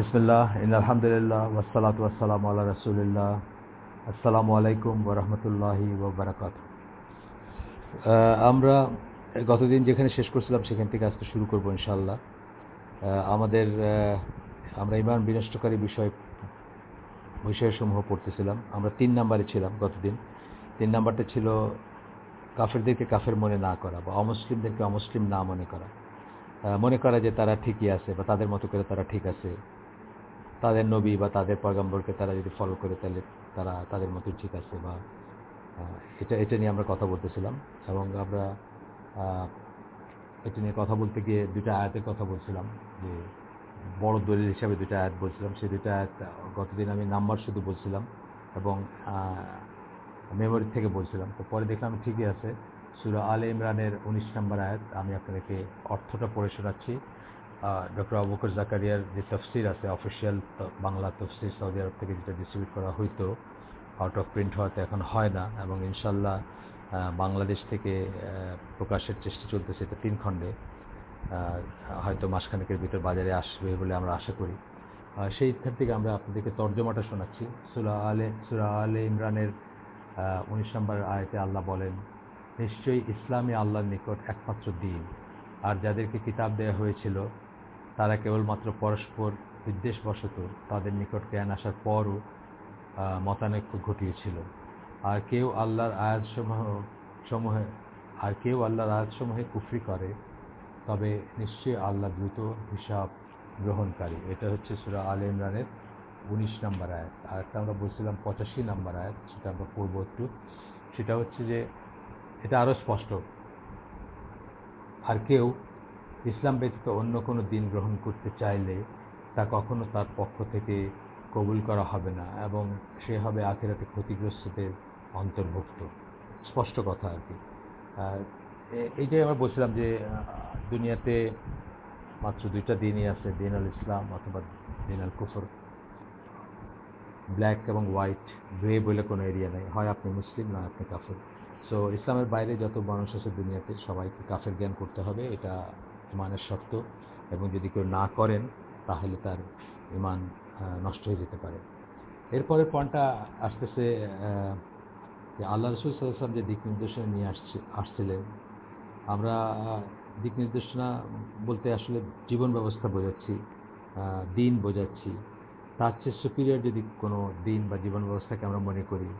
বিসমিল্লাহ ইন আলহামদুলিল্লাহ ওয়াসালাত ওয়াসালাম আল্লাহ রসুলিল্লাহ আসসালামু আলাইকুম ওরহমতুল্লাহি ওবরাকাত আমরা গতদিন যেখানে শেষ করছিলাম সেখান থেকে আজকে শুরু করব ইনশাল্লাহ আহ, আমাদের আহ, আমরা ইমান বিনষ্টকারী বিষয় বিষয়সমূহ পড়তেছিলাম। আমরা তিন নাম্বারে ছিলাম গতদিন। তিন নাম্বারটা ছিল কাফেরদেরকে কাফের মনে না করা বা অমুসলিমদেরকে অমুসলিম না মনে করা। আহ, মনে করা যে তারা ঠিকই আছে বা তাদের মতো করে তারা ঠিক আছে। তাদের নবী বা তাদের পয়গম্বরকে তারা যদি ফলো করে, তাহলে তারা তাদের মতোই ঠিক আছে বা এটা এটা নিয়ে আমরা কথা বলতেছিলাম এবং আমরা এটা নিয়ে কথা বলতে গিয়ে দুটা আয়াতের কথা বলছিলাম যে বড় দলিল হিসাবে দুটা আয়াত বলছিলাম। সেই দুটা আয়াত গতদিন আমি নাম্বার শুধু বলছিলাম এবং মেমোরি থেকে বলছিলাম। তো পরে দেখলাম ঠিকই আছে। সুরা আলে ইমরানের উনিশ নম্বর আয়াত, আমি আপনাদেরকে অর্থটা পড়ে শোনাচ্ছি। ডক্টর আবুকর জাকারিয়ার যে তফসির আছে অফিসিয়াল বাংলা তফসির সৌদি আরব থেকে যেটা ডিস্ট্রিবিউট করা হইতো আউট অফ প্রিন্ট হওয়াতে এখন হয় না এবং ইনশাল্লাহ বাংলাদেশ থেকে প্রকাশের চেষ্টা চলতেছে এটা তিন খণ্ডে। হয়তো মাসখানেকের ভিতর বাজারে আসবে বলে আমরা আশা করি। আহ, সেই ইত্যার থেকে আমরা আপনাদেরকে তর্জমাটা শোনাচ্ছি। সুরা আলে সুরা আলে ইমরানের উনিশ নম্বর আয়তে আল্লাহ বলেন নিশ্চয়ই ইসলামী আল্লাহর নিকট একমাত্র দিন। আর যাদেরকে কিতাব দেওয়া হয়েছিল তারা কেবলমাত্র পরস্পর বিদ্বেষবশত তাদের নিকট জ্ঞান আসার পরও মতানৈক্য ঘটিয়েছিল। আর কেউ আল্লাহর আয়াতসমূহ, সমূহে, আর কেউ আল্লাহর আয়াতসমূহে কুফরি করে, তবে নিশ্চয়ই আল্লাহ দ্রুত হিসাব গ্রহণকারী। এটা হচ্ছে সুরা আল ইমরানের উনিশ নম্বর আয়াত। আর একটা আমরা বলছিলাম পঁচাশি নম্বর আয়াত, সেটা আমরা পড়ব একটু। সেটা হচ্ছে যে, এটা আরও স্পষ্ট। আর কেউ ইসলাম ব্যতীত অন্য কোনো দিন গ্রহণ করতে চাইলে তা কখনো তার পক্ষ থেকে কবুল করা হবে না এবং সে হবে আখেরাতে ক্ষতিগ্রস্তদের অন্তর্ভুক্ত। স্পষ্ট কথা আর কি। আর এ- এই যে আমরা বলছিলাম যে দুনিয়াতে মাত্র দুইটা দিনই আছে দিন আল ইসলাম অথবা দিন আল কুফর। ব্ল্যাক এবং হোয়াইট, গ্রে বলে কোনো এরিয়া নেই। হয় আপনি মুসলিম না আপনি কাফের। সো ইসলামের বাইরে যত মানুষ আছে দুনিয়াতে সবাইকে কাফের জ্ঞান করতে হবে, এটা ইমানের শর্ত এবং যদি কেউ না করেন, তাহলে তার ইমান নষ্ট হয়ে যেতে পারে। এরপরের পয়েন্টটা আসতেছে যে আল্লাহ রসুল সাল্লাম যে দিক নির্দেশনা নিয়ে আসছে, আসছিলেন। আমরা দিক নির্দেশনা বলতে আসলে জীবন ব্যবস্থা বোঝাচ্ছি দিন বোঝাচ্ছি। তার চেয়ে সুপিরিয়র যদি কোনো দিন বা জীবন ব্যবস্থাকে আমরা মনে করি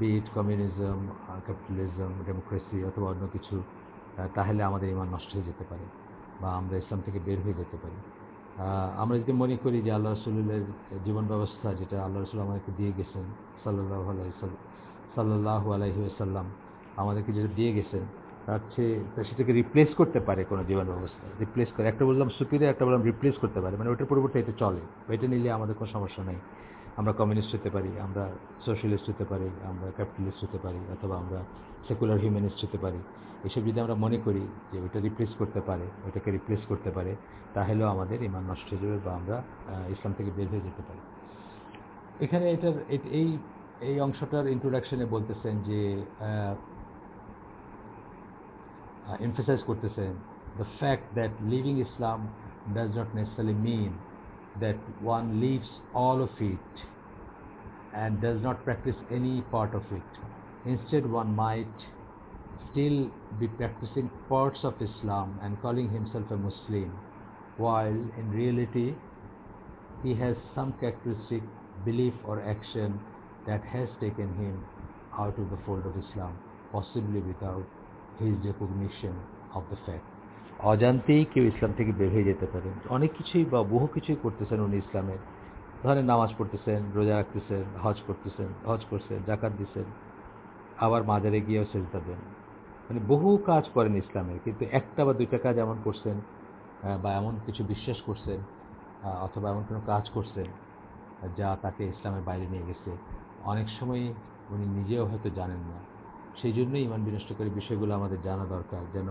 বিট কমিউনিজম ক্যাপিটালিজম ডেমোক্রেসি অথবা অন্য কিছু তাহলে আমাদের ইমান নষ্ট হয়ে যেতে পারে। বা আমরা ইসলাম থেকে বের হয়ে যেতে পারি। আমরা যদি মনে করি যে আল্লাহ রসুলের জীবন ব্যবস্থা যেটা আল্লাহ রসুল আমাদেরকে দিয়ে গেছেন সাল্লাহ আলাই সাল্লাহ আলাইহি সাল্লাম আমাদেরকে যেটা দিয়ে গেছেন, তার চেয়ে সেটাকে রিপ্লেস করতে পারে কোনো জীবন ব্যবস্থা। রিপ্লেস করে, একটা বললাম সুপিরিয়র, একটা বললাম রিপ্লেস করতে পারে মানে ওটার পরিবর্তে এটা চলে এটা নিলে আমাদের কোনো সমস্যা নেই। আমরা কমিউনিস্ট হতে পারি, আমরা সোশ্যালিস্ট হতে পারি, আমরা ক্যাপিটালিস্ট হতে পারি, অথবা আমরা সেকুলার হিউম্যানিস্ট হতে পারি। এসব যদি আমরা মনে করি যে ওইটা রিপ্লেস করতে পারে ওটাকে রিপ্লেস করতে পারে, তাহলেও আমাদের ইমান নষ্ট হয়ে যাবে বা আমরা ইসলাম থেকে বের হয়ে যেতে পারি। এখানে এটার এই এই অংশটার ইন্ট্রোডাকশনে বলতেছেন যে এমফেসাইজ করতেছেন the fact that living Islam does not necessary mean that one leaves all of it and does not practice any part of it. Instead, one might still be practicing parts of Islam and calling himself a Muslim, while in reality he has some characteristic belief or action that has taken him out of the fold of Islam, possibly without his recognition of the fact. অজান্তেই কেউ ইসলাম থেকে বের হয়ে যেতে পারে। অনেক কিছুই বা বহু কিছুই করতেছেন উনি ইসলামের ধরেন নামাজ পড়তেছেন, রোজা রাখতেছেন, হজ করতেছেন, হজ করছেন, জাকাত দিচ্ছেন, আবার মাজারে গিয়েও সেজদা দেন। মানে বহু কাজ করেন ইসলামের কিন্তু একটা বা দুইটা কাজ এমন করছেন বা এমন কিছু বিশ্বাস করছেন অথবা এমন কোনো কাজ করছেন, যা তাকে ইসলামের বাইরে নিয়ে গেছে। অনেক সময় উনি নিজেও হয়তো জানেন না। সেই জন্যই ইমান বিনষ্টকারী বিষয়গুলো আমাদের জানা দরকার। যেন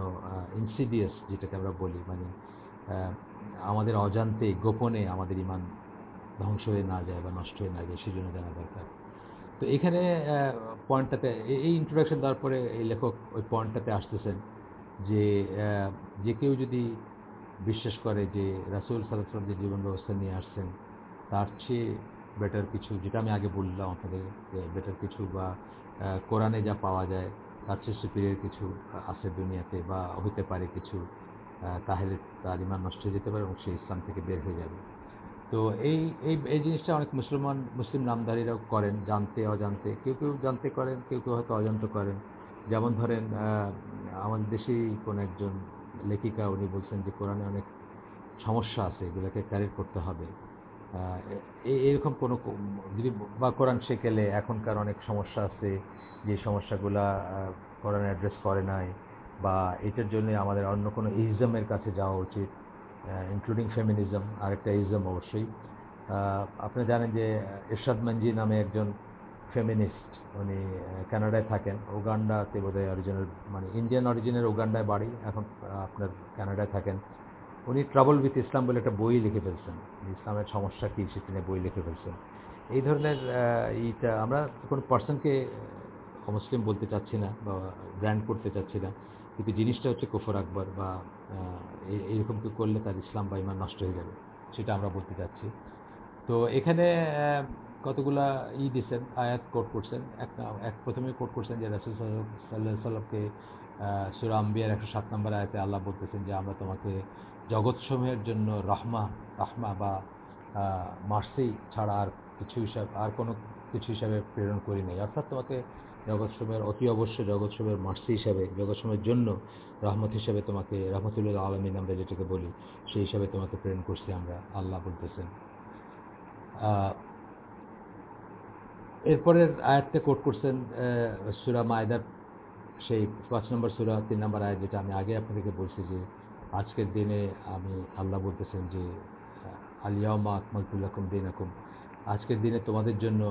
ইনসিডিয়াস যেটাকে আমরা বলি মানে আমাদের অজান্তে, গোপনে আমাদের ইমান ধ্বংস হয়ে না যায় বা নষ্ট হয়ে না যায়, সেই জন্য জানা দরকার। তো এখানে পয়েন্টটাতে এই ইন্ট্রোডাকশন দেওয়ার পরে এই লেখক ওই পয়েন্টটাতে আসতেছেন যে যে কেউ যদি বিশ্বাস করে যে রাসুল সাল্লাম যে জীবন ব্যবস্থা নিয়ে আসছেন, তার চেয়ে বেটার কিছু, যেটা আমি আগে বললাম আপনাদের বেটার কিছু বা কোরআনে যা পাওয়া যায়, তার চেয়ে সুপিরিয়র কিছু আছে দুনিয়াতে বা হতে পারে কিছু তাহলে তার ইমান নষ্ট হয়ে যেতে পারে এবং সে ইসলাম থেকে বের হয়ে যাবে। তো এই এই এই জিনিসটা অনেক মুসলমান, মুসলিম নামধারীরাও করেন, জানতে, অজান্তে। কেউ কেউ জানতে করেন, কেউ কেউ হয়তো অজান্ত করেন। যেমন ধরেন আমাদের দেশেই কোন একজন লেখিকা, উনি বলছেন যে কোরআনে অনেক সমস্যা আছে, এগুলোকে ক্যারির করতে হবে। এরকম কোনো যদি বা কোরআন শেখেলে এখনকার অনেক সমস্যা আছে, যে সমস্যাগুলা কোরআন অ্যাড্রেস করে নাই বা এটার জন্য আমাদের অন্য কোনো ইজমের কাছে যাওয়া উচিত ইনক্লুডিং ফেমিনিজম আরেকটা ইজম অবশ্যই। আপনি জানেন যে ইরশাদ মঞ্জি নামে একজন ফেমিনিস্ট উনি কানাডায় থাকেন। উগান্ডাতে বোধহয় অরিজিনাল মানে ইন্ডিয়ান অরিজিনের উগান্ডায় বাড়ি, এখন আপনার কানাডায় থাকেন। উনি ট্রাবল উইথ ইসলাম বলে একটা বই লিখে ফেলছেন। ইসলামের সমস্যা কী সেটা নিয়ে বই লিখে ফেলছেন। এই ধরনের এইটা আমরা কোনো পার্সনকে অমুসলিম বলতে চাচ্ছি না বা ব্র্যান্ড করতে চাচ্ছি না। কিন্তু জিনিসটা হচ্ছে কুফর আকবর বা এই- এইরকম কেউ করলে তার ইসলাম বা ইমান নষ্ট হয়ে যাবে, সেটা আমরা বলতে চাচ্ছি। তো এখানে কতগুলা ই দিচ্ছেন আয়াত কোট করছেন। এক এক প্রথমে কোট করছেন যে রাসুল সাল্লাহ সাল্লামকে সুরা আম্বিয়ার একশো সাত নম্বর আয়াতে আল্লাহ বলতেছেন যে আমরা তোমাকে জগৎসমূহের জন্য রহমা রহমা বা মার্সি ছাড়া আর কিছু হিসাব, আর কোনো কিছু হিসাবে প্রেরণ করি নাই। অর্থাৎ তোমাকে জগৎসমূহের, অতি অবশ্য জগৎসমূহের মার্সি হিসাবে জগৎসমের জন্য রহমত হিসাবে তোমাকে রহমতুল্লাহ আলমিন আমরা যেটাকে বলি, সেই হিসাবে তোমাকে প্রেরণ করছি আমরা, আল্লাহ বলতেছেন। এরপরের আয়াতটা কোট করছেন সুরা মায়দার, সেই পাঁচ নম্বর সুরা, তিন নম্বর আয়াত যেটা আমি আগে আপনাদেরকে বলছি যে আজকের দিনে আমি আল্লাহ বলতেছেন যে আলিয়ামা আকমালতুল্লাকুম দিন আকুম আজকের দিনে তোমাদের জন্য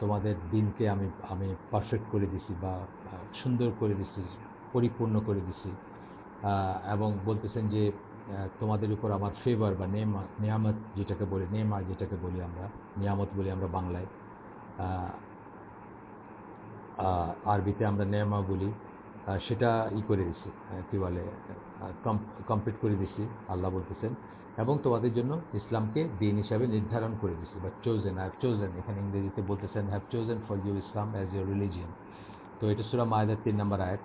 তোমাদের দিনকে আমি আমি পারফেক্ট করে দিছি বা সুন্দর করে দিছি, পরিপূর্ণ করে দিছি। এবং বলতেছেন যে তোমাদের উপর আমার ফেভার বা নেমা, নিয়ামত যেটাকে বলি, নেমা যেটাকে বলি আমরা, নিয়ামত বলি আমরা বাংলায় আরবিতে আমরা নেমা বলি। সেটা ই করে দিছি কি বলে কমপ্লিট করে দিছি আল্লাহ বলতেছেন। এবং তোমাদের জন্য ইসলামকে দিন হিসাবে নির্ধারণ করে দিছি বা চোজেন হ্যাভ চোজেন এখানে ইংরেজিতে বলতেছেন have chosen for you Islam as your religion তো এটা সুরা মায়েদের তিন নম্বর আয়াত।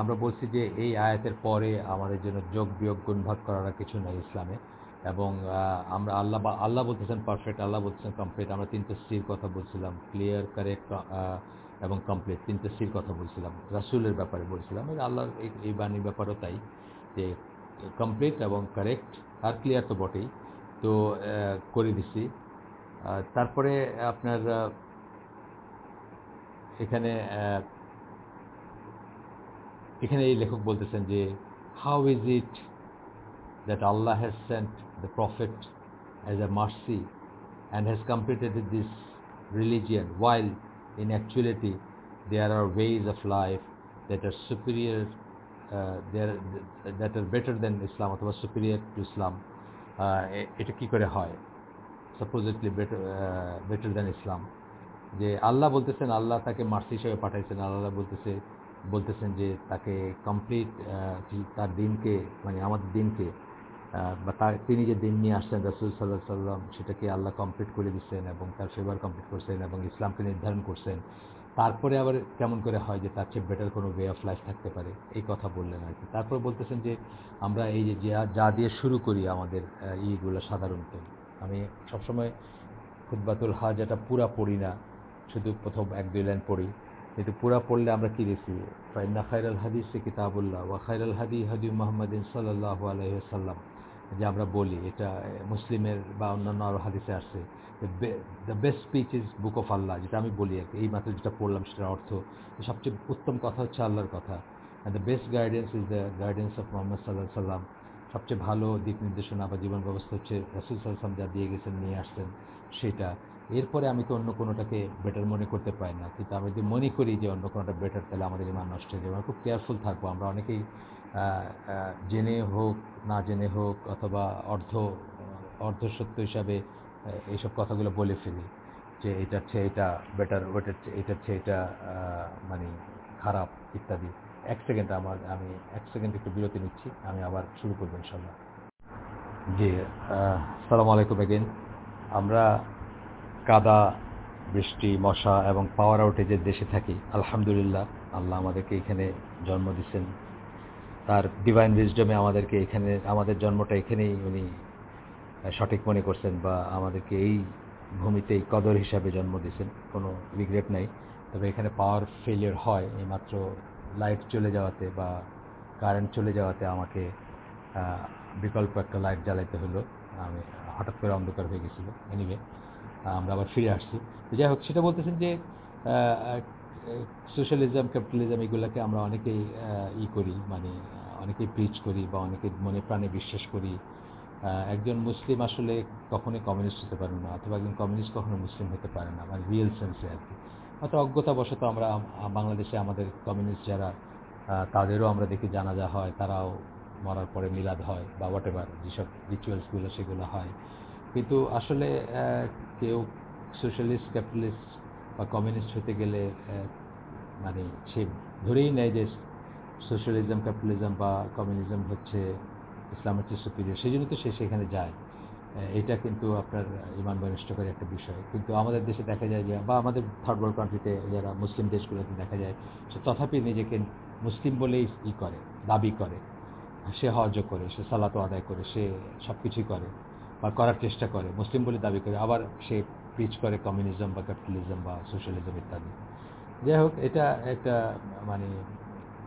আমরা বলছি যে এই আয়াতের পরে আমাদের জন্য যোগ, বিয়োগ গুণ ভাগ করার কিছু নাই ইসলামে। এবং আমরা আল্লাহ বা, আল্লাহ বলতেছেন পারফেক্ট আল্লাহ বলতেছেন কমপ্লিট আমরা তিনটে স্ত্রীর কথা বলছিলাম ক্লিয়ার কারেক্ট এবং কমপ্লিট তিনটে স্ত্রীর কথা বলছিলাম, রাসুলের ব্যাপারে বলছিলাম। এই আল্লাহর এই- বাণীর ব্যাপারেও তাই যে কমপ্লিট এবং কারেক্ট আর ক্লিয়ার তো বটেই। তো করে দিছি তারপরে আপনার এখানে এখানে এই লেখক বলতেছেন যে how is it that Allah has sent the prophet as a mercy and has completed this religion while in actuality there are ways of life that are superior there that are better then Islam অথবা superior two ইসলাম এটা কি করে হয়? Supposedly better better then ইসলাম যে Allah বলতেছেন, আল্লাহ তাকে mercy হিসেবে পাঠাইছেন। আল্লাহ বলতেছে, বলতেছেন যে তাকে কমপ্লিট তার দিনকে মানে আমাদের দিনকে বা তার তিনি যে দিন নিয়ে আসছেন রাসুল সাল্লাহ সাল্লাম সেটাকে আল্লাহ কমপ্লিট করে দিচ্ছেন এবং তার ফেভার কমপ্লিট করছেন এবং ইসলামকে নির্ধারণ করছেন। তারপরে আবার কেমন করে হয় যে তার চেয়ে বেটার কোনো ওয়ে অফ লাইফ থাকতে পারে? এই কথা বললেন আর কি। তারপর বলতেছেন যে, আমরা এই যে যা- দিয়ে শুরু করি আমাদের ইগুলো সাধারণত। আমি সবসময় খুদ্বাতুল হাজ এটা পুরা পড়ি না, শুধু প্রথম এক, দুই লাইন পড়ি। কিন্তু পুরা পড়লে আমরা কি দেখি? ফাইন্না খাইরাল হাদিস কিতাবুল্লাহ, ওয়া খাইরাল হাদি হাদি মোহাম্মদিন সাল্লাহ আলহিহাল্লাম যে আমরা বলি, এটা মুসলিমের বা অন্যান্য আরও হাদিসে আসছে the best speech is book of Allah যেটা আমি বলি আর এই মাত্র যেটা পড়লাম সেটার অর্থ সবচেয়ে উত্তম কথা হচ্ছে আল্লাহর কথা। And the best guidance is the guidance of Mohammad সাল্লাহ সাল্লাম সবচেয়ে ভালো দিক নির্দেশনা বা জীবন ব্যবস্থা হচ্ছে রসুল সাল্লাম যা দিয়ে গেছেন, নিয়ে আসছেন সেটা। এরপরে আমি তো অন্য কোনোটাকে বেটার মনে করতে পারি না। কিন্তু আমি যদি মনে করি যে অন্য কোনোটা বেটার তাহলে আমাদের ইমান নষ্ট হয়ে যাবে। আমরা খুব কেয়ারফুল থাকব। আমরা অনেকেই জেনে হোক, না জেনে হোক, অথবা অর্ধ অর্ধ সত্য হিসাবে এইসব কথাগুলো বলে ফেলি, যে এটার চেয়ে এটা বেটার ওটার চেয়ে, এটার চেয়ে এটা মানে খারাপ ইত্যাদি। এক সেকেন্ড আমার, আমি এক সেকেন্ড একটু বিরতি নিচ্ছি, আমি আবার শুরু করব ইনশাল্লাহ জি সালাম আলাইকুম এগেন আমরা কাদা, বৃষ্টি, মশা এবং পাওয়ার আউটেজের দেশে থাকি, আলহামদুলিল্লাহ, আল্লাহ আমাদেরকে এখানে জন্ম দিচ্ছেন তার ডিভাইন উইজডমে আমাদেরকে এখানে, আমাদের জন্মটা এখানেই উনি সঠিক মনে করছেন বা আমাদেরকে এই ভূমিতেই কদর হিসাবে জন্ম দিয়েছেন। কোনো রিগ্রেট নাই। তবে এখানে পাওয়ার ফেলিয়ার হয় এইমাত্র লাইট চলে যাওয়াতে বা কারেন্ট চলে যাওয়াতে আমাকে বিকল্প একটা লাইট জ্বালাইতে হলো। আমি হঠাৎ করে অন্ধকার হয়ে গেছিল। এনিওয়ে আমরা আবার ফিরে আসছি। তো যাই হোক, সেটা বলতেছেন যে সোশ্যালিজম ক্যাপিটালিজম এগুলোকে আমরা অনেকেই ই করি মানে অনেকেই প্রিচ করি বা অনেকে মনে প্রাণে বিশ্বাস করি। একজন মুসলিম আসলে কখনোই কমিউনিস্ট হতে পারে না, অথবা একজন কমিউনিস্ট কখনো মুসলিম হতে পারে না মানে রিয়েল সেন্সে আর কি। হয়তো অজ্ঞতাবশত আমরা বাংলাদেশে আমাদের কমিউনিস্ট যারা তাদেরও আমরা দেখি জানাজা হয়, তারাও মরার পরে মিলাদ হয় বা হোয়াট এভার যেসব রিচুয়ালসগুলো সেগুলো হয়। কিন্তু আসলে কেউ সোশ্যালিস্ট ক্যাপিটালিস্ট বা কমিউনিস্ট হতে গেলে মানে সে ধরেই নেয় যে সোশ্যালিজম, ক্যাপিটালিজম বা কমিউনিজম হচ্ছে ইসলামের চেয়ে সুপিরিয়র সেই জন্য তো সে সেখানে যায়। এটা কিন্তু আপনার ইমান বনিষ্ঠকারী একটা বিষয়। কিন্তু আমাদের দেশে দেখা যায় যে, বা আমাদের থার্ড ওয়ার্ল্ড কান্ট্রিতে যারা মুসলিম দেশগুলোতে দেখা যায়, সে তথাপি নিজেকে মুসলিম বলেই ই করে, দাবি করে। সে হজ করে, সে সালাতো আদায় করে, সে সব কিছুই করে বা করার চেষ্টা করে, মুসলিম বলে দাবি করে। আবার সে প্রিচ করে কমিউনিজম বা ক্যাপিটালিজম বা সোশ্যালিজম ইত্যাদি। যাই হোক, এটা একটা মানে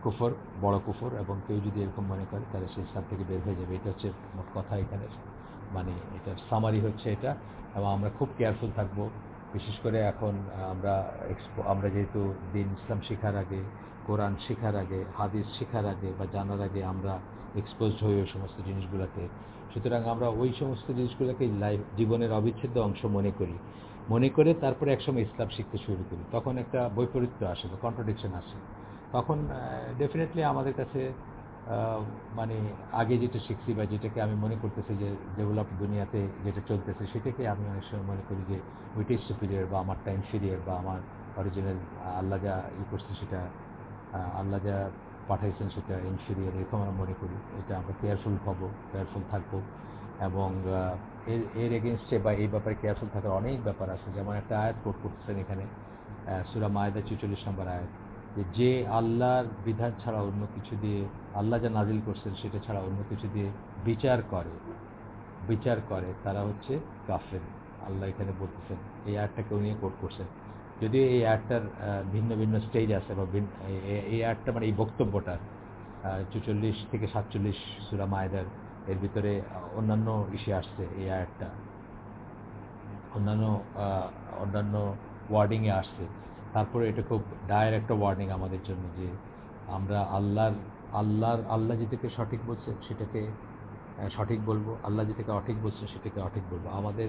কুফর, বড় কুফর এবং কেউ যদি এরকম মনে করে, তাহলে সে ইসলাম থেকে বের হয়ে যাবে। এটা হচ্ছে মোট কথা এখানে। মানে এটার সামারি হচ্ছে এটা এবং আমরা খুব কেয়ারফুল থাকব। বিশেষ করে এখন আমরা আমরা যেহেতু দিন ইসলাম শেখার আগে কোরআন শেখার আগে, হাদিস শেখার আগে বা জানার আগে আমরা এক্সপোজড হই ওই সমস্ত জিনিসগুলোতে সুতরাং আমরা ওই সমস্ত জিনিসগুলোকে লাইফ জীবনের অবিচ্ছেদ্য অংশ মনে করি। মনে করে তারপরে একসময় ইসলাম শিখতে শুরু করি। তখন একটা বৈপরীত্য আসে বা কন্ট্রাডিকশন আসে। তখন ডেফিনেটলি আমাদের কাছে মানে আগে যেটা শিখছি বা যেটাকে আমি মনে করতেছি যে ডেভেলপ দুনিয়াতে যেটা চলতেছে, সেটাকে আমি অনেক সময় মনে করি যে ওইটাই সুপিরিয়ার বা আমার টাইম ইনফিরিয়ার বা আমার অরিজিনাল আল্লাহ যা ই করছে সেটা আল্লাহ যা পাঠাইছেন সেটা ইনফিরিয়ার এরকম আমরা মনে করি। এটা আমরা কেয়ারফুল হব কেয়ারফুল থাকব এবং এর এর এগেনস্টে বা এই ব্যাপারে কেয়ারফুল থাকার অনেক ব্যাপার আছে। যেমন একটা আয়াত কোট করতেছেন এখানে সুরা মায়দা চুচল্লিশ নম্বর আয়াত, যে যে আল্লাহর বিধান ছাড়া অন্য কিছু দিয়ে, আল্লাহ যা নাজিল করছেন সেটা ছাড়া অন্য কিছু দিয়ে বিচার করে বিচার করে, তারা হচ্ছে কাফের। আল্লাহ এখানে বলতেছেন, এই আয়াতটাকে উনি কোট করছেন। যদিও এই আয়াতটার ভিন্ন ভিন্ন স্টেজ আছে বা এই আয়াতটা মানে এই বক্তব্যটার চুচল্লিশ থেকে সাতচল্লিশ সুরা মায়দার এর ভিতরে অন্যান্য ইসে আসছে এই আয়াতটা অন্যান্য অন্যান্য ওয়ার্ডিংয়ে আসছে। তারপরে এটা খুব ডায়ের একটা আমাদের জন্য যে আমরা আল্লাহর আল্লাহর, আল্লাহ যেটাকে সঠিক বলছে সেটাকে সঠিক বলব, আল্লাহ যেটাকে অঠিক বলছে সেটাকে অঠিক বলব। আমাদের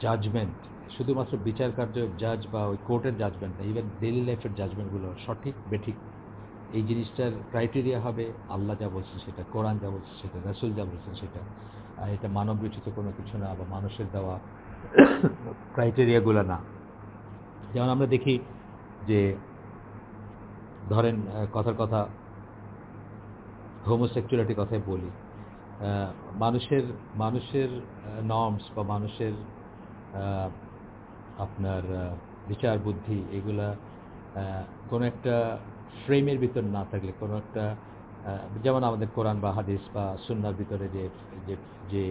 জাজমেন্ট শুধুমাত্র বিচার কার্য জাজ বা ওই কোর্টের জাজমেন্ট না ইভেন ডেলি লাইফের জাজমেন্টগুলো সঠিক, বেঠিক। এই জিনিসটার ক্রাইটেরিয়া হবে আল্লাহ যা বলছে সেটা, কোরআন যা বলছে সেটা, রাসুল যা বলছে সেটা। আর এটা মানব রচিত কোনো কিছু না বা মানুষের দেওয়া ক্রাইটেরিয়াগুলো না। যেমন আমরা দেখি যে, ধরেন কথার কথা হোমোসেক্সুয়ালিটির কথাই বলি মানুষের মানুষের নর্মস বা মানুষের আপনার বিচার বুদ্ধি এগুলা কোনো একটা ফ্রেমের ভিতর না থাকলে, কোনো একটা যেমন আমাদের কোরআন বা হাদিস বা সুন্নার ভিতরে যে যে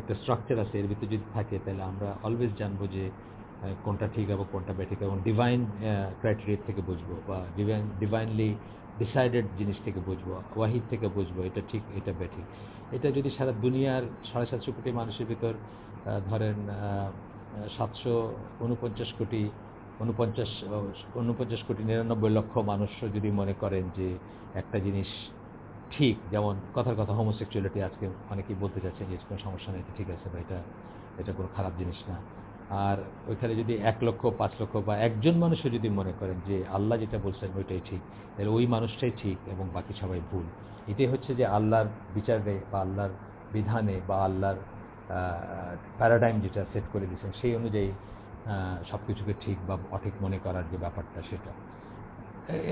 একটা স্ট্রাকচার আছে, এর ভিতরে যদি থাকে, তাহলে আমরা অলওয়েজ জানব যে কোনটা ঠিক এবং কোনটা বেঠিক এবং ডিভাইন ক্রাইটেরিয়া থেকে বুঝব বা ডিভাইন ডিভাইনলি ডিসাইডেড জিনিস থেকে বুঝব, ওয়াহিদ থেকে বুঝব, এটা ঠিক, এটা বেঠিক। এটা যদি সারা দুনিয়ার সাড়ে সাতশো কোটি মানুষের ভিতর ধরেন সাতশো উনপঞ্চাশ কোটি উনপঞ্চাশ উনপঞ্চাশ কোটি নিরানব্বই লক্ষ মানুষ যদি মনে করেন যে একটা জিনিস ঠিক, যেমন কথার কথা হোমোসেক্সুয়ালিটি আজকে অনেকেই বলতে চাচ্ছেন যে কোনো সমস্যা নেই ঠিক আছে বা এটা এটা কোনো খারাপ জিনিস না। আর ওইখানে যদি এক লক্ষ, পাঁচ লক্ষ বা একজন মানুষও যদি মনে করেন যে আল্লাহ যেটা বলছেন ওইটাই ঠিক, তাহলে ওই মানুষটাই ঠিক এবং বাকি সবাই ভুল। এটাই হচ্ছে যে আল্লাহর বিচারে বা আল্লাহর বিধানে বা আল্লাহর প্যারাডাইম যেটা সেট করে দিয়েছেন, সেই অনুযায়ী সব কিছুকে ঠিক বা অঠিক মনে করার যে ব্যাপারটা সেটা।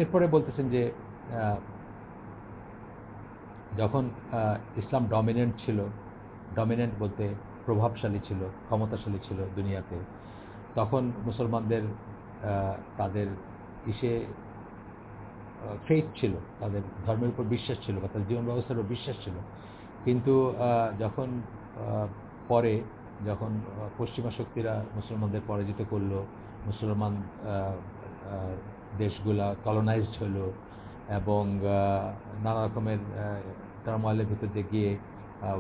এরপরে বলতেছেন যে যখন ইসলাম ডমিনেন্ট ছিল ডমিনেন্ট বলতে প্রভাবশালী ছিল, ক্ষমতাশালী ছিল দুনিয়াতে, তখন মুসলমানদের তাদের ইসে ফেথ ছিল, তাদের ধর্মের উপর বিশ্বাস ছিল বা তাদের জীবন ব্যবস্থার উপর বিশ্বাস ছিল। কিন্তু যখন পরে যখন পশ্চিমা শক্তিরা মুসলমানদের পরাজিত করল, মুসলমান দেশগুলা কলোনাইজড হলো এবং নানা রকমের টার্মোয়ালের ভিতর গিয়ে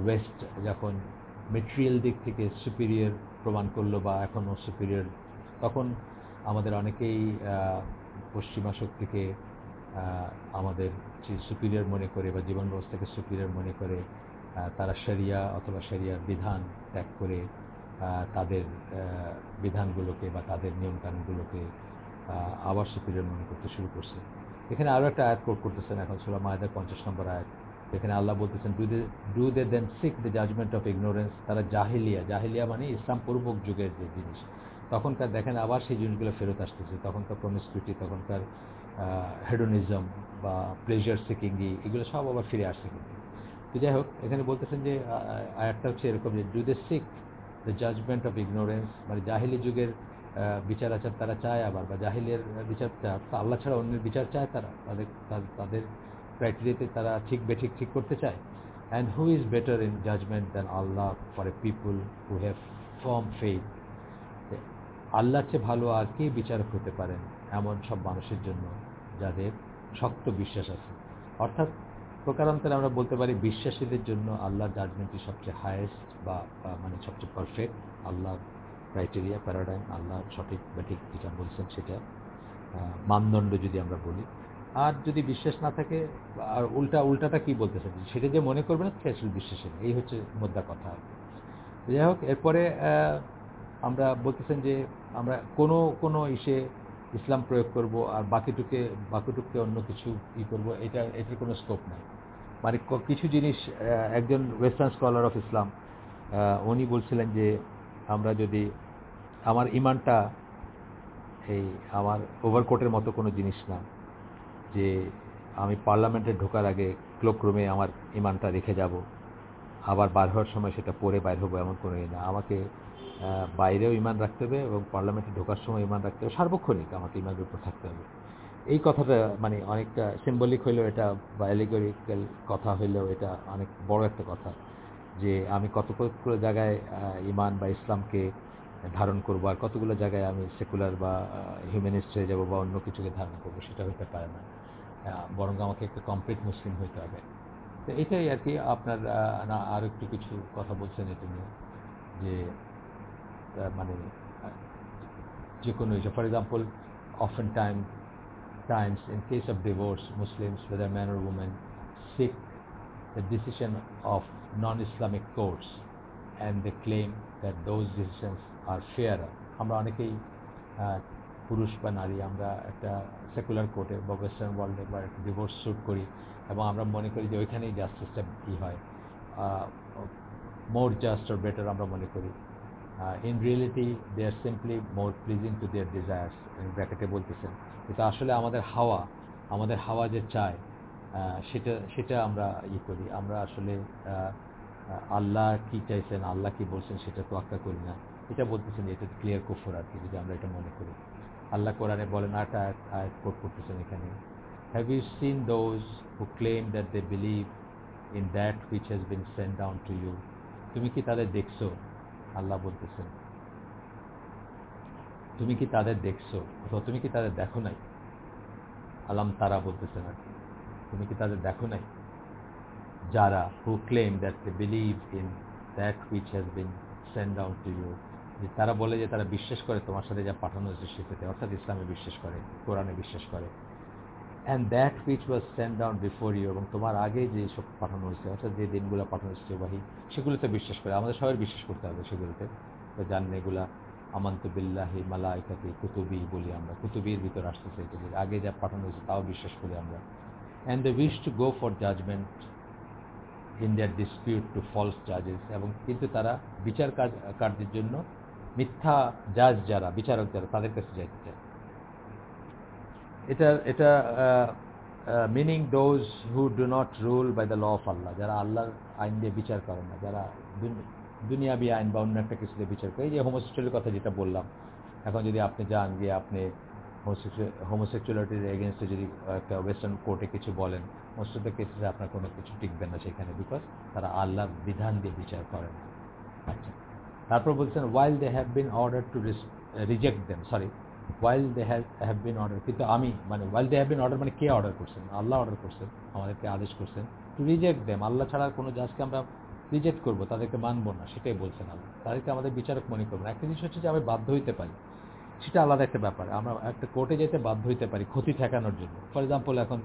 ওয়েস্ট যখন মেটেরিয়াল দিক থেকে সুপিরিয়র প্রমাণ করল বা এখনও সুপিরিয়র তখন আমাদের অনেকেই পশ্চিমা শক্তিকে আমাদের সুপিরিয়র মনে করে বা জীবন ব্যবস্থাকে সুপিরিয়র মনে করে তারা শরিয়া অথবা শরিয়ার বিধান ত্যাগ করে তাদের বিধানগুলোকে বা তাদের নিয়মকানুনগুলোকে আবার সুপিরিয়র মনে করতে শুরু করছে। এখানে আরও একটা আয়াত কোট করতেছেন এখন সুরা মায়েদের পঞ্চাশ নম্বর আয়াত। এখানে আল্লাহ বলতেছেন do they do they then seek the judgement of ignorance তারা জাহিলিয়া জাহিলিয়া মানে ইসলাম পূর্বক যুগের যে জিনিস। তখনকার দেখেন আবার সেই জিনিসগুলো ফেরত আসতেছে। তখনকার প্রমিসকিউটি তখনকার হেডোনিজম বা প্লেজার সিকিংই এগুলো সব আবার ফিরে আসছে কিন্তু। তো যাই হোক, এখানে বলতেছেন যে আয়াতটা হচ্ছে এরকম যে do they seek the judgement of ignorance মানে জাহিলি যুগের বিচার আচার তারা চায় আবার, বা জাহিলের বিচার আল্লাহ ছাড়া অন্যের বিচার চায় তারা, তাদের তাদের- ক্রাইটেরিয়াতে তারা ঠিক, বেঠিক, ঠিক করতে চায়। And who is better in judgement than Allah for a people who have firm faith আল্লাহর চেয়ে ভালো আর কে বিচারক হতে পারেন? এমন সব মানুষের জন্য যাদের শক্ত বিশ্বাস আছে। অর্থাৎ প্রকারান্তরে আমরা বলতে পারি বিশ্বাসীদের জন্য আল্লাহ জাজমেন্টই সবচেয়ে হায়েস্ট বা বা মানে সবচেয়ে পারফেক্ট আল্লাহ ক্রাইটেরিয়া প্যারাডাইম আল্লাহ সঠিক ব্যাঠিক যেটা বলছেন সেটা মানদণ্ড যদি আমরা বলি। আর যদি বিশ্বাস না থাকে, আর উল্টা, উল্টাটা কি বলতেছেন সেটা যে মনে করবে না সে আসলে বিশ্বাসী না। এই হচ্ছে মোদ্দা কথা যাই হোক, এরপরে আমরা বলতেছেন যে আমরা কোনো কোনো ইসে ইসলাম প্রয়োগ করব আর বাকিটুকে, বাকিটুককে অন্য কিছু ই করব, এটা, এটার কোনো স্কোপ নাই। মানে কিছু জিনিস একজন ওয়েস্টার্ন স্কলার অফ ইসলাম উনি বলছিলেন যে আমরা যদি আমার ইমানটা এই আমার ওভারকোটের মতো কোনো জিনিস না, যে আমি পার্লামেন্টে ঢোকার আগে ক্লোকরুমে আমার ইমানটা রেখে যাব, আবার বার হওয়ার সময় সেটা পরে বাইর হব এমন কোনো ইয়ে না। আমাকে বাইরেও ইমান রাখতে হবে এবং পার্লামেন্টে ঢোকার সময় ইমান রাখতে হবে। সার্বক্ষণিক আমাকে ইমানের উপর থাকতে হবে। এই কথাটা মানে অনেকটা সিম্বলিক হইলেও এটা বা অ্যালিগরিক্যাল কথা হইলেও এটা অনেক বড় একটা কথা যে আমি কত কতগুলো জায়গায় ইমান বা ইসলামকে ধারণ করব আর কতগুলো জায়গায় আমি সেকুলার বা হিউম্যানিস্ট হয়ে যাব বা অন্য কিছুকে ধারণ করব সেটা হতে পারে না। বরং আমাকে একটা কমপ্লিট মুসলিম হতে হবে। তো এটাই আর কি আপনার না আর একটু কিছু কথা বলছেন এটা নিয়ে যে মানে আহ, যে কোনো issue for example often time times in case of divorce muslims whether man or woman seek the decision of non-islamic courts and they claim that those decisions are fairer আমরা অনেকেই আহ, পুরুষ বা নারী আমরা একটা সেকুলার কোর্টে বা ওয়েস্টার্ন ওয়ার্ল্ডে বা একটা ডিভোর্স শ্যুট করি এবং আমরা মনে করি যে ওইখানেই জাস্টিসটা ই হয়। মোর জাস্ট অর বেটার আমরা মনে করি। In reality they are simply more pleasing to their desires ব্র্যাকেটে বলতেছেন। কিন্তু আসলে আমাদের হাওয়া আমাদের হাওয়া যে চায় সেটা সেটা আমরা ই করি। আমরা আসলে আল্লাহ কি চাইছেন, আল্লাহ কি বলছেন, সেটা তোয়াক্কা করি না। এটা বলতেছেন, এটা ক্লিয়ার কুফর আর কি, যদি আমরা এটা মনে করি। আল্লাহ কোরআনে বলেন, আট আয়াত আয়াত কোট করতেছেন এখানে। Have you seen those who claim that they believe in that which has been send down to you তুমি কি তাদের দেখছ? আল্লাহ বলতেছেন, তুমি কি তাদের দেখছ অথবা তুমি কি তাদের দেখো নাই? আলাম তারা বলতেছেন আর তুমি কি তাদের দেখো নাই? যারা who claim that believe in that which has been send down to you যে তারা বলে যে তারা বিশ্বাস করে তোমার সাথে যা পাঠানো হয়েছে সেটাতে, অর্থাৎ ইসলামে বিশ্বাস করে, কোরআনে বিশ্বাস করে। And that which was send down before you এবং তোমার আগে যে সব পাঠানো হয়েছে, অর্থাৎ যে দিনগুলো পাঠানো হয়েছে বাহি সেগুলোতে বিশ্বাস করে, আমাদের সবাই বিশ্বাস করতে হবে সেগুলোতে। তো জানেন এগুলা, আমান্ত বিল্লাহি মালাইকাতি কুতুবি বলি আমরা, কুতুবির ভিতর আসতেছে যে আগে যা পাঠানো হয়েছে তাও বিশ্বাস করি আমরা। And the wish to go for judgement in their dispute to false জাজেস এবং কিন্তু তারা বিচার কার্যের জন্য মিথ্যা জাজ যারা, বিচারক যারা, তাদের কাছে যাইতে চায়। এটা এটা meaning those who do not rule by the law of Allah যারা আল্লাহর আইন দিয়ে বিচার করে না, যারা দুন- দুনিয়াবি আইন বা অন্য একটা কিছুতে বিচার করে। এই যে হোমোসেক্সুয়ালের কথা যেটা বললাম, এখন যদি আপনি যান গিয়ে আপনি হোমোসেক্সুয়ালিটির এগেনস্টে যদি একটা ওয়েস্টার্ন কোর্টে কিছু বলেন দ্য কেসে আপনার কোনো কিছু টিকবে না সেখানে বিকজ তারা আল্লাহর বিধান দিয়ে বিচার করেন আচ্ছা। তারপর বলছেন while they have been order to reject them sorry while they have been order কিন্তু আমি মানে ওয়াইল দে হ্যাভ বিন অর্ডার মানে কে অর্ডার করছেন? আল্লাহ অর্ডার করছেন, আমাদেরকে আদেশ করছেন টু রিজেক্ট দেম আল্লাহ ছাড়া কোনো জাজকে আমরা রিজেক্ট করব, তাদেরকে মানবো না, সেটাই বলছেন আল্লাহ। তাদেরকে আমাদের বিচারক মনে করব একটা জিনিস হচ্ছে যে আমি বাধ্য হইতে পারি, সেটা আলাদা একটা ব্যাপার। আমরা একটা কোর্টে যেতে বাধ্য হইতে পারি ক্ষতি ঠেকানোর জন্য। ফর এক্সাম্পল এখন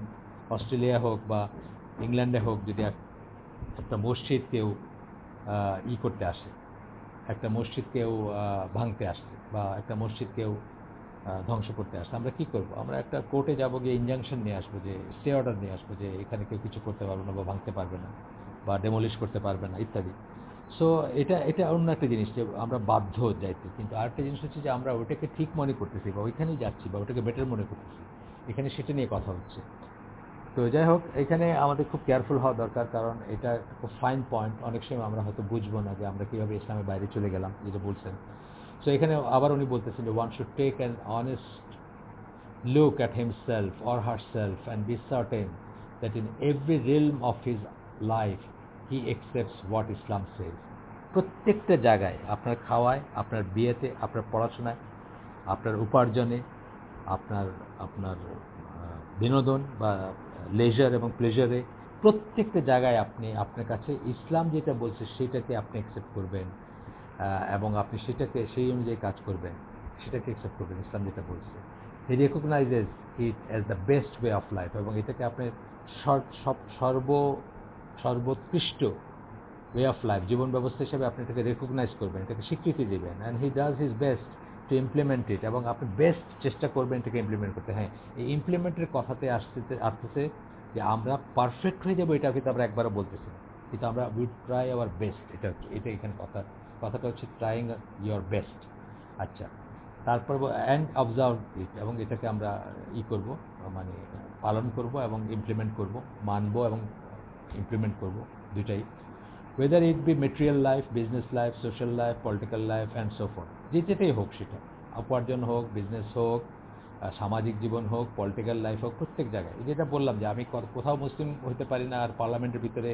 অস্ট্রেলিয়া হোক বা ইংল্যান্ডে হোক যদি একটা মসজিদ কেউ ই করতে আসে, একটা মসজিদ কেউ ভাঙতে আসছে বা একটা মসজিদ কেউ ধ্বংস করতে আসছে আমরা কি করব? আমরা একটা কোর্টে যাব, গিয়ে ইনজাংশন নিয়ে আসব যে স্টে অর্ডার নিয়ে আসব যে, এখানে কেউ কিছু করতে পারবে না বা ভাঙতে পারবে না বা ডেমোলিশ করতে পারবে না, ইত্যাদি। সো এটা এটা অন্য একটা জিনিস যে, আমরা বাধ্য যাইতে কিন্তু আরেকটা জিনিস হচ্ছে যে, আমরা ওইটাকে ঠিক মনে করতেছি বা ওইখানেই যাচ্ছি বা ওটাকে বেটার মনে করতেছি। এখানে সেটা নিয়ে কথা হচ্ছে। তো যাই হোক, এখানে আমাদের খুব কেয়ারফুল হওয়া দরকার কারণ এটা খুব ফাইন পয়েন্ট অনেক সময় আমরা হয়তো বুঝব না যে, আমরা কীভাবে ইসলামের বাইরে চলে গেলাম, যেটা বলছেন। সো এখানে আবার উনি বলতেছেন যে one should take an honest look at himself or herself and be certain that in every realm of his life he accepts what Islam says. প্রত্যেকটা জায়গায়, আপনার খাওয়ায়, আপনার বিয়েতে, আপনার পড়াশোনায়, আপনার উপার্জনে, আপনার আপনার বিনোদন বা লেজার এবং প্লেজারে প্রত্যেকটা জায়গায় আপনি, আপনার কাছে ইসলাম যেটা বলছে সেটাকে আপনি অ্যাকসেপ্ট করবেন এবং আপনি সেটাকে সেই অনুযায়ী কাজ করবেন, সেটাকে অ্যাকসেপ্ট করবেন, ইসলাম যেটা বলছে। He recognizes it as the best way of life এবং এটাকে আপনি সর- সব, সর্ব, সর্বোৎকৃষ্ট ওয়ে অফ লাইফ জীবন ব্যবস্থা হিসেবে আপনি এটাকে রেকগনাইজ করবেন, এটাকে স্বীকৃতি দেবেন। And he does his best to implement it এবং আপনি বেস্ট চেষ্টা করবেন এটাকে ইমপ্লিমেন্ট করতে। হ্যাঁ এই ইমপ্লিমেন্টের কথাতে আসতে আসতেছে যে আমরা পারফেক্ট হয়ে যাব এটা কিন্তু আমরা একবারও বলতেছি কিন্তু আমরা উই ট্রাই আওয়ার বেস্ট এটা এটা এখানে কথা কথাটা হচ্ছে ট্রাইং ইয়োর বেস্ট আচ্ছা তারপর অ্যান্ড অবজার্ভ ইট এবং এটাকে আমরা ই করব মানে পালন করব এবং ইমপ্লিমেন্ট করব, মানব এবং ইমপ্লিমেন্ট করব দুটাই whether it be material life business life social life political life and so for যে যেটাই হোক সেটা, উপার্জন হোক বিজনেস হোক সামাজিক জীবন হোক পলিটিক্যাল লাইফ হোক, প্রত্যেক জায়গায়। যেটা বললাম যে আমি কোথাও মুসলিম হতে পারি না, আর পার্লামেন্টের ভিতরে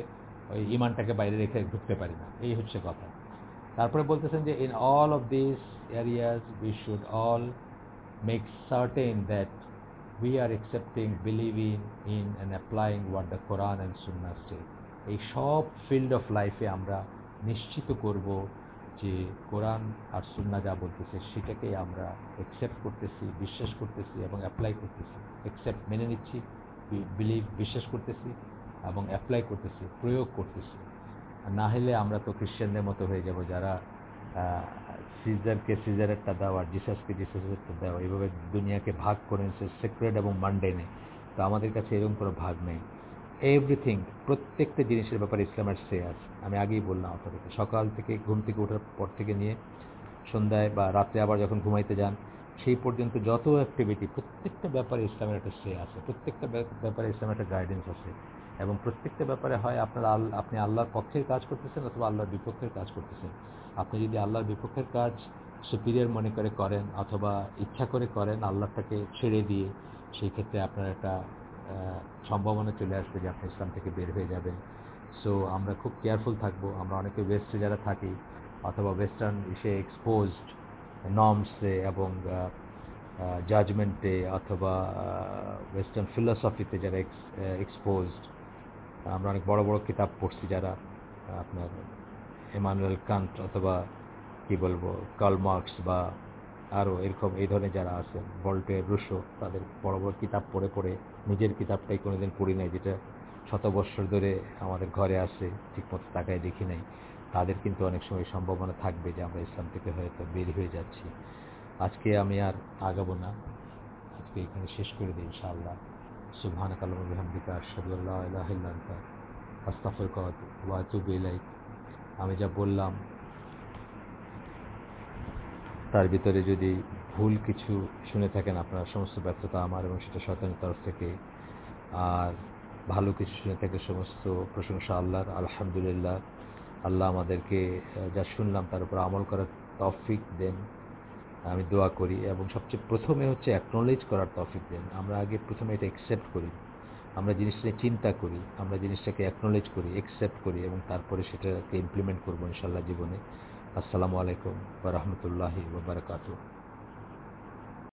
ওই ইমানটাকে বাইরে রেখে ঢুকতে পারি না, এই হচ্ছে কথা। তারপরে বলতেছেন যে in all of this areas we should all make certain that we are accepting believing in and applying what the Quran and Sunnah stay এই সব ফিল্ড অফ লাইফে আমরা নিশ্চিত করব যে কোরআন আর সুন্না যা বলতেছে সেটাকেই আমরা অ্যাকসেপ্ট করতেছি, বিশ্বাস করতেছি এবং অ্যাপ্লাই করতেছি। অ্যাকসেপ্ট মেনে নিচ্ছি বিলিভ বিশ্বাস করতেছি এবং অ্যাপ্লাই করতেছি, প্রয়োগ করতেছি। না হলে আমরা তো খ্রিশ্চানদের মতো হয়ে যাব যারা সিজারকে সিজারেরটা দাও আর জিসাসকে জিসাসেরটা দাও। এইভাবে দুনিয়াকে ভাগ করে নিচ্ছে সেক্রেট এবং মান্ডেনে তো আমাদের কাছে এরকম কোনো ভাগ নেই। এভরিথিং প্রত্যেকটা জিনিসের ব্যাপারে ইসলামের সে আছে। আমি আগেই বললাম আপনাদেরকে, সকাল থেকে, ঘুম থেকে ওঠার পর থেকে নিয়ে সন্ধ্যায় বা রাত্রে আবার যখন ঘুমাইতে যান, সেই পর্যন্ত যত অ্যাক্টিভিটি প্রত্যেকটা ব্যাপারে ইসলামের একটা সে আছে। প্রত্যেকটা ব্যাপ- ব্যাপারে ইসলামের একটা গাইডেন্স আছে। এবং প্রত্যেকটা ব্যাপারে হয় আপনার আপনি আল্লাহর পক্ষের কাজ করতেছেন অথবা আল্লাহর বিপক্ষের কাজ করতেছেন। আপনি যদি আল্লাহর বিপক্ষের কাজ সুপিরিয়ার মনে করে করেন অথবা ইচ্ছা করে করেন আল্লাহটাকে ছেড়ে দিয়ে, সেই ক্ষেত্রে আপনার একটা সম্ভাবনা চলে আসবে যে আপনি ইসলাম থেকে বের হয়ে যাবেন। সো আমরা খুব কেয়ারফুল থাকব। আমরা অনেকে ওয়েস্টে যারা থাকি অথবা ওয়েস্টার্ন ইসে এক্সপোজড নর্মসে এবং জাজমেন্টে অথবা ওয়েস্টার্ন ফিলসফিতে যারা এক্সপোজড আমরা অনেক বড় বড় কিতাব পড়ছি যারা, আপনার এমানুয়েল কান্ট অথবা কি বলব, কার্ল মার্কস বা আরও এরকম এই ধরনের যারা আছে বল্টে রুশো, তাদের বড় বড় কিতাব পড়ে পড়ে নিজের কিতাবটাই কোনোদিন পড়ি নাই, যেটা শত বৎসর ধরে আমাদের ঘরে আসে, ঠিকমতো তাকায় দেখি নাই। তাদের কিন্তু অনেক সময় সম্ভাবনা থাকবে যে আমরা ইসলাম থেকে হয়তো বের হয়ে যাচ্ছি। আজকে আমি আর আগাবো না। আজকে এখানে শেষ করে দিই, ইনশাআল্লাহ। আমি যা বললাম, তার ভিতরে যদি ভুল কিছু শুনে থাকেন আপনারা, সমস্ত ব্যর্থতা আমার এবং সেটা শয়তানের তরফ থেকে। আর ভালো কিছু শুনে থাকে সমস্ত প্রশংসা আল্লাহর, আলহামদুলিল্লাহ। আল্লাহ আমাদেরকে যা শুনলাম তার উপর আমল করার তৌফিক দেন। আমি দোয়া করি এবং সবচেয়ে প্রথমে হচ্ছে অ্যাকনোলেজ করার তফিক দেন। আমরা আগে প্রথমে এটা অ্যাকসেপ্ট করি। আমরা জিনিসটা চিন্তা করি, আমরা জিনিসটাকে অ্যাকনোলেজ করি অ্যাকসেপ্ট করি এবং তারপরে সেটাকে ইমপ্লিমেন্ট করব ইনশাল্লাহ জীবনে। আসসালামু আলাইকুম ওয়া রাহমাতুল্লাহি ওয়া বারাকাতুহু।